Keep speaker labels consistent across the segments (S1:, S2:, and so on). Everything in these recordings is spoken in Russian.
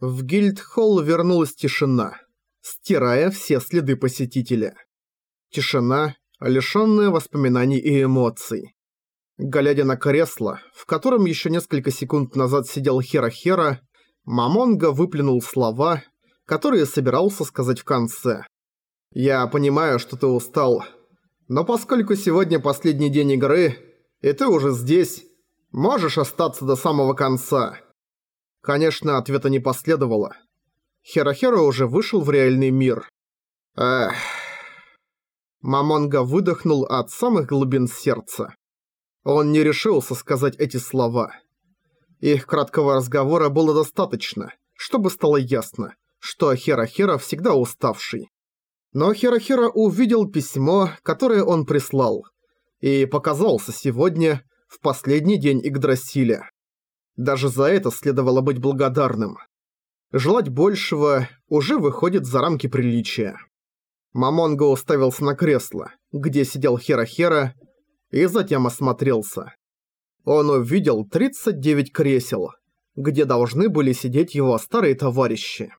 S1: В гильдхолл вернулась тишина, стирая все следы посетителя. Тишина, лишённая воспоминаний и эмоций. Глядя на кресло, в котором еще несколько секунд назад сидел Хера-Хера, Мамонга выплюнул слова, которые собирался сказать в конце. «Я понимаю, что ты устал, но поскольку сегодня последний день игры, и ты уже здесь, можешь остаться до самого конца». Конечно, ответа не последовало. Херохеро уже вышел в реальный мир. Эх... Мамонга выдохнул от самых глубин сердца. Он не решился сказать эти слова. Их краткого разговора было достаточно, чтобы стало ясно, что Херохера всегда уставший. Но Херохера увидел письмо, которое он прислал, и показался сегодня, в последний день Игдрасиля. Даже за это следовало быть благодарным. Желать большего уже выходит за рамки приличия. Мамонго уставился на кресло, где сидел Хера-Хера, и затем осмотрелся. Он увидел 39 кресел, где должны были сидеть его старые товарищи.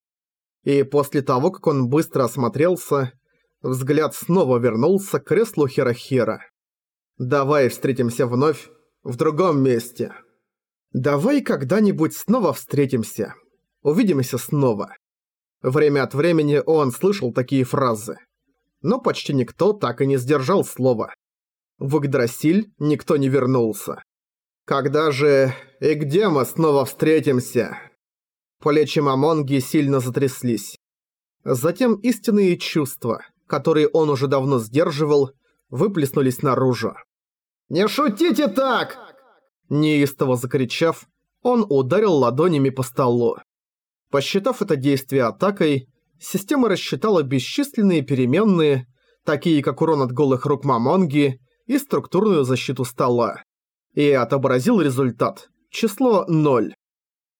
S1: И после того, как он быстро осмотрелся, взгляд снова вернулся к креслу Хера-Хера. «Давай встретимся вновь в другом месте». Давай когда-нибудь снова встретимся. Увидимся снова. Время от времени он слышал такие фразы. Но почти никто так и не сдержал слова. В Игдрасиль никто не вернулся. Когда же и где мы снова встретимся? Плечи Мамонги сильно затряслись. Затем истинные чувства, которые он уже давно сдерживал, выплеснулись наружу. «Не шутите так!» Неистово закричав, он ударил ладонями по столу. Посчитав это действие атакой, система рассчитала бесчисленные переменные, такие как урон от голых рук Мамонги и структурную защиту стола. И отобразил результат. Число 0.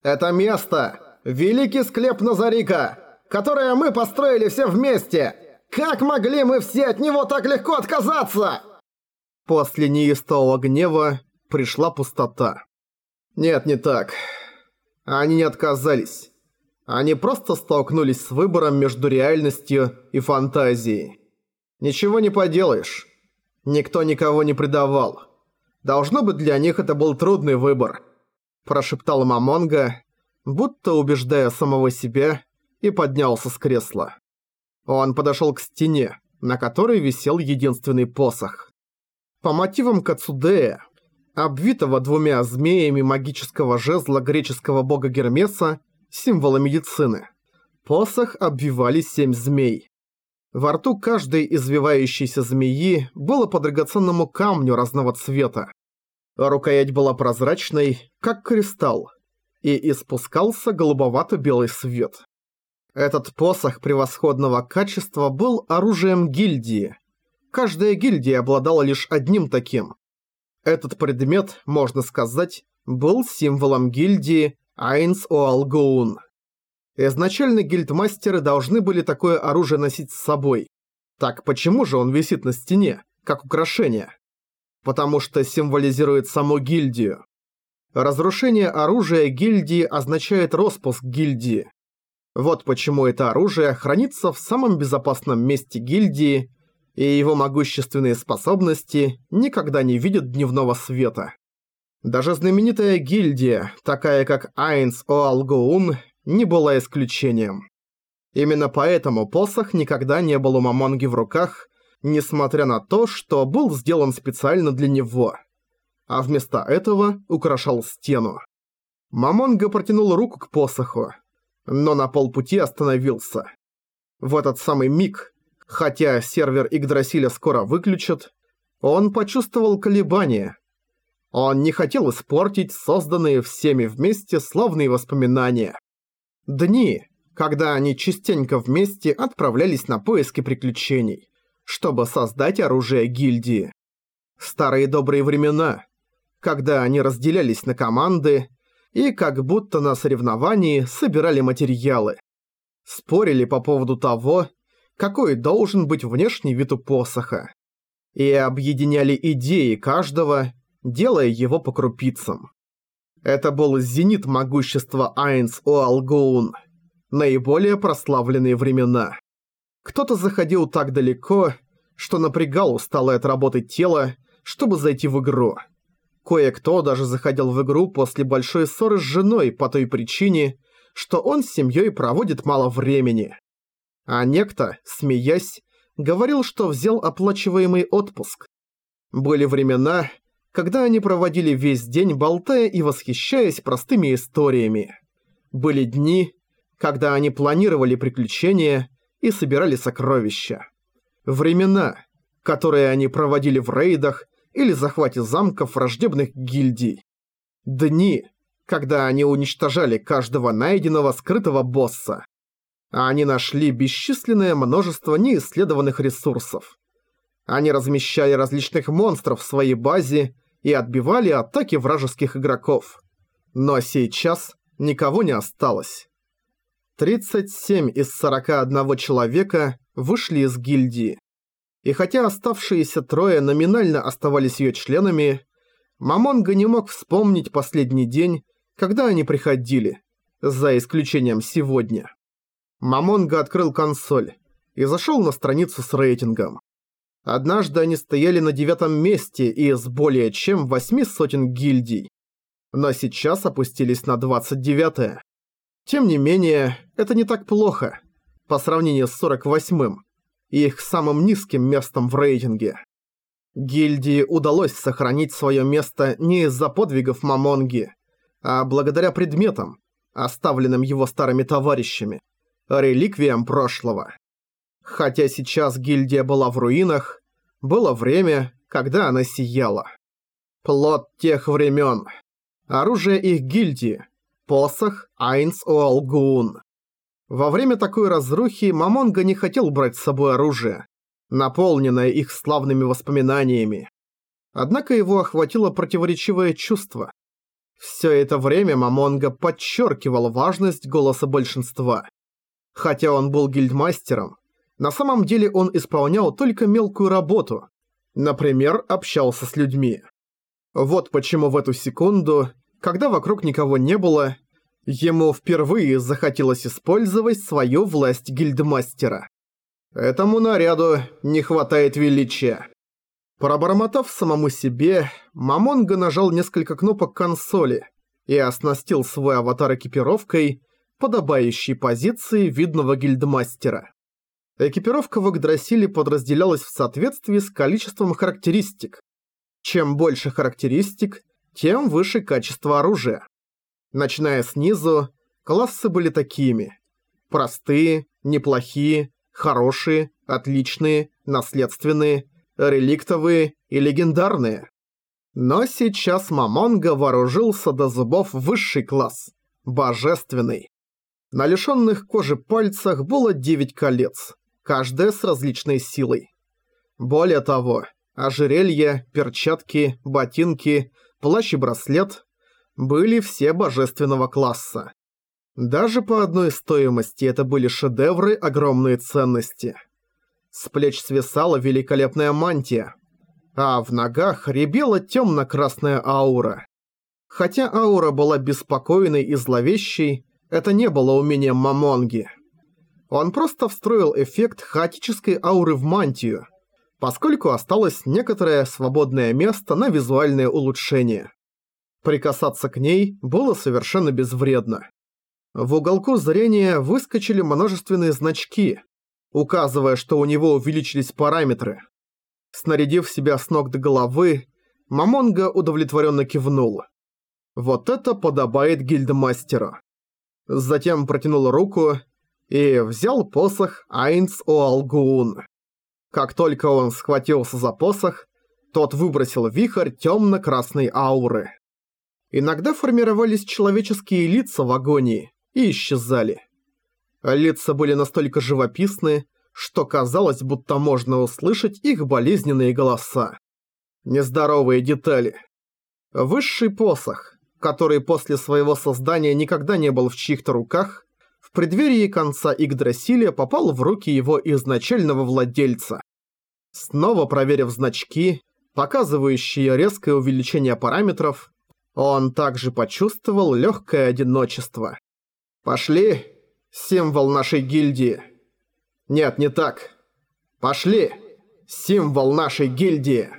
S1: «Это место! Великий склеп Назарика, которое мы построили все вместе! Как могли мы все от него так легко отказаться?» После неистового гнева пришла пустота. Нет, не так. Они не отказались. Они просто столкнулись с выбором между реальностью и фантазией. Ничего не поделаешь. Никто никого не предавал. Должно быть, для них это был трудный выбор. Прошептал Мамонга, будто убеждая самого себя, и поднялся с кресла. Он подошел к стене, на которой висел единственный посох. По мотивам Кацудея, обвитого двумя змеями магического жезла греческого бога Гермеса, символа медицины. Посох обвивали семь змей. Во рту каждой извивающейся змеи было по драгоценному камню разного цвета. Рукоять была прозрачной, как кристалл, и испускался голубовато-белый свет. Этот посох превосходного качества был оружием гильдии. Каждая гильдия обладала лишь одним таким, этот предмет, можно сказать, был символом гильдии Айнс Оалгоун. Изначально гильдмастеры должны были такое оружие носить с собой. Так почему же он висит на стене, как украшение? Потому что символизирует саму гильдию. Разрушение оружия гильдии означает распуск гильдии. Вот почему это оружие хранится в самом безопасном месте гильдии и его могущественные способности никогда не видят дневного света. Даже знаменитая гильдия, такая как Айнс Оалгоун, не была исключением. Именно поэтому посох никогда не был у Мамонги в руках, несмотря на то, что был сделан специально для него. А вместо этого украшал стену. Мамонга протянул руку к посоху, но на полпути остановился. В этот самый миг Хотя сервер Игдрасиля скоро выключат, он почувствовал колебания. Он не хотел испортить созданные всеми вместе славные воспоминания. Дни, когда они частенько вместе отправлялись на поиски приключений, чтобы создать оружие гильдии. Старые добрые времена, когда они разделялись на команды и как будто на соревновании собирали материалы. Спорили по поводу того, какой должен быть внешний вид у посоха. И объединяли идеи каждого, делая его по крупицам. Это был зенит могущества Айнс Оалгоун – наиболее прославленные времена. Кто-то заходил так далеко, что напрягал усталое от работы тело, чтобы зайти в игру. Кое-кто даже заходил в игру после большой ссоры с женой по той причине, что он с семьей проводит мало времени. А некто, смеясь, говорил, что взял оплачиваемый отпуск. Были времена, когда они проводили весь день, болтая и восхищаясь простыми историями. Были дни, когда они планировали приключения и собирали сокровища. Времена, которые они проводили в рейдах или захвате замков враждебных гильдий. Дни, когда они уничтожали каждого найденного скрытого босса. А они нашли бесчисленное множество неисследованных ресурсов. Они размещали различных монстров в своей базе и отбивали атаки вражеских игроков. Но сейчас никого не осталось. 37 из 41 человека вышли из гильдии. И хотя оставшиеся трое номинально оставались ее членами, Мамонга не мог вспомнить последний день, когда они приходили, за исключением сегодня. Мамонга открыл консоль и зашел на страницу с рейтингом. Однажды они стояли на девятом месте из более чем восьми сотен гильдий, но сейчас опустились на 29-е. Тем не менее, это не так плохо по сравнению с 48-м, их самым низким местом в рейтинге. Гильдии удалось сохранить свое место не из-за подвигов Мамонги, а благодаря предметам, оставленным его старыми товарищами, реликвиям прошлого. Хотя сейчас гильдия была в руинах, было время, когда она сияла. Плод тех времен. Оружие их гильдии. Посох Айнс Уолгун. Во время такой разрухи Мамонга не хотел брать с собой оружие, наполненное их славными воспоминаниями. Однако его охватило противоречивое чувство. Все это время Мамонга подчеркивал важность голоса большинства. Хотя он был гильдмастером, на самом деле он исполнял только мелкую работу. Например, общался с людьми. Вот почему в эту секунду, когда вокруг никого не было, Ему впервые захотелось использовать свою власть гильдмастера. Этому наряду не хватает величия. Пробормотав самому себе, Мамонга нажал несколько кнопок консоли и оснастил свой аватар экипировкой, подобающей позиции видного гильдмастера. Экипировка в Игдрасиле подразделялась в соответствии с количеством характеристик. Чем больше характеристик, тем выше качество оружия. Начиная снизу, классы были такими. Простые, неплохие, хорошие, отличные, наследственные, реликтовые и легендарные. Но сейчас Мамонга вооружился до зубов высший класс – божественный. На лишённых кожи пальцах было 9 колец, каждое с различной силой. Более того, ожерелья, перчатки, ботинки, плащ и браслет были все божественного класса. Даже по одной стоимости это были шедевры огромной ценности. С плеч свисала великолепная мантия, а в ногах ребела темно-красная аура. Хотя аура была беспокойной и зловещей, это не было умением Мамонги. Он просто встроил эффект хаотической ауры в мантию, поскольку осталось некоторое свободное место на визуальное улучшение. Прикасаться к ней было совершенно безвредно. В уголку зрения выскочили множественные значки, указывая, что у него увеличились параметры. Снарядив себя с ног до головы, Мамонга удовлетворенно кивнул. Вот это подобает гильдмастеру. Затем протянул руку и взял посох Айнс Оалгуун. Как только он схватился за посох, тот выбросил вихрь темно-красной ауры. Иногда формировались человеческие лица в агонии и исчезали. Лица были настолько живописны, что казалось, будто можно услышать их болезненные голоса. Нездоровые детали. Высший посох, который после своего создания никогда не был в чьих-то руках, в преддверии конца Игдрасилия попал в руки его изначального владельца. Снова проверив значки, показывающие резкое увеличение параметров, он также почувствовал легкое одиночество. «Пошли!» Символ нашей гильдии. Нет, не так. Пошли! Символ нашей гильдии.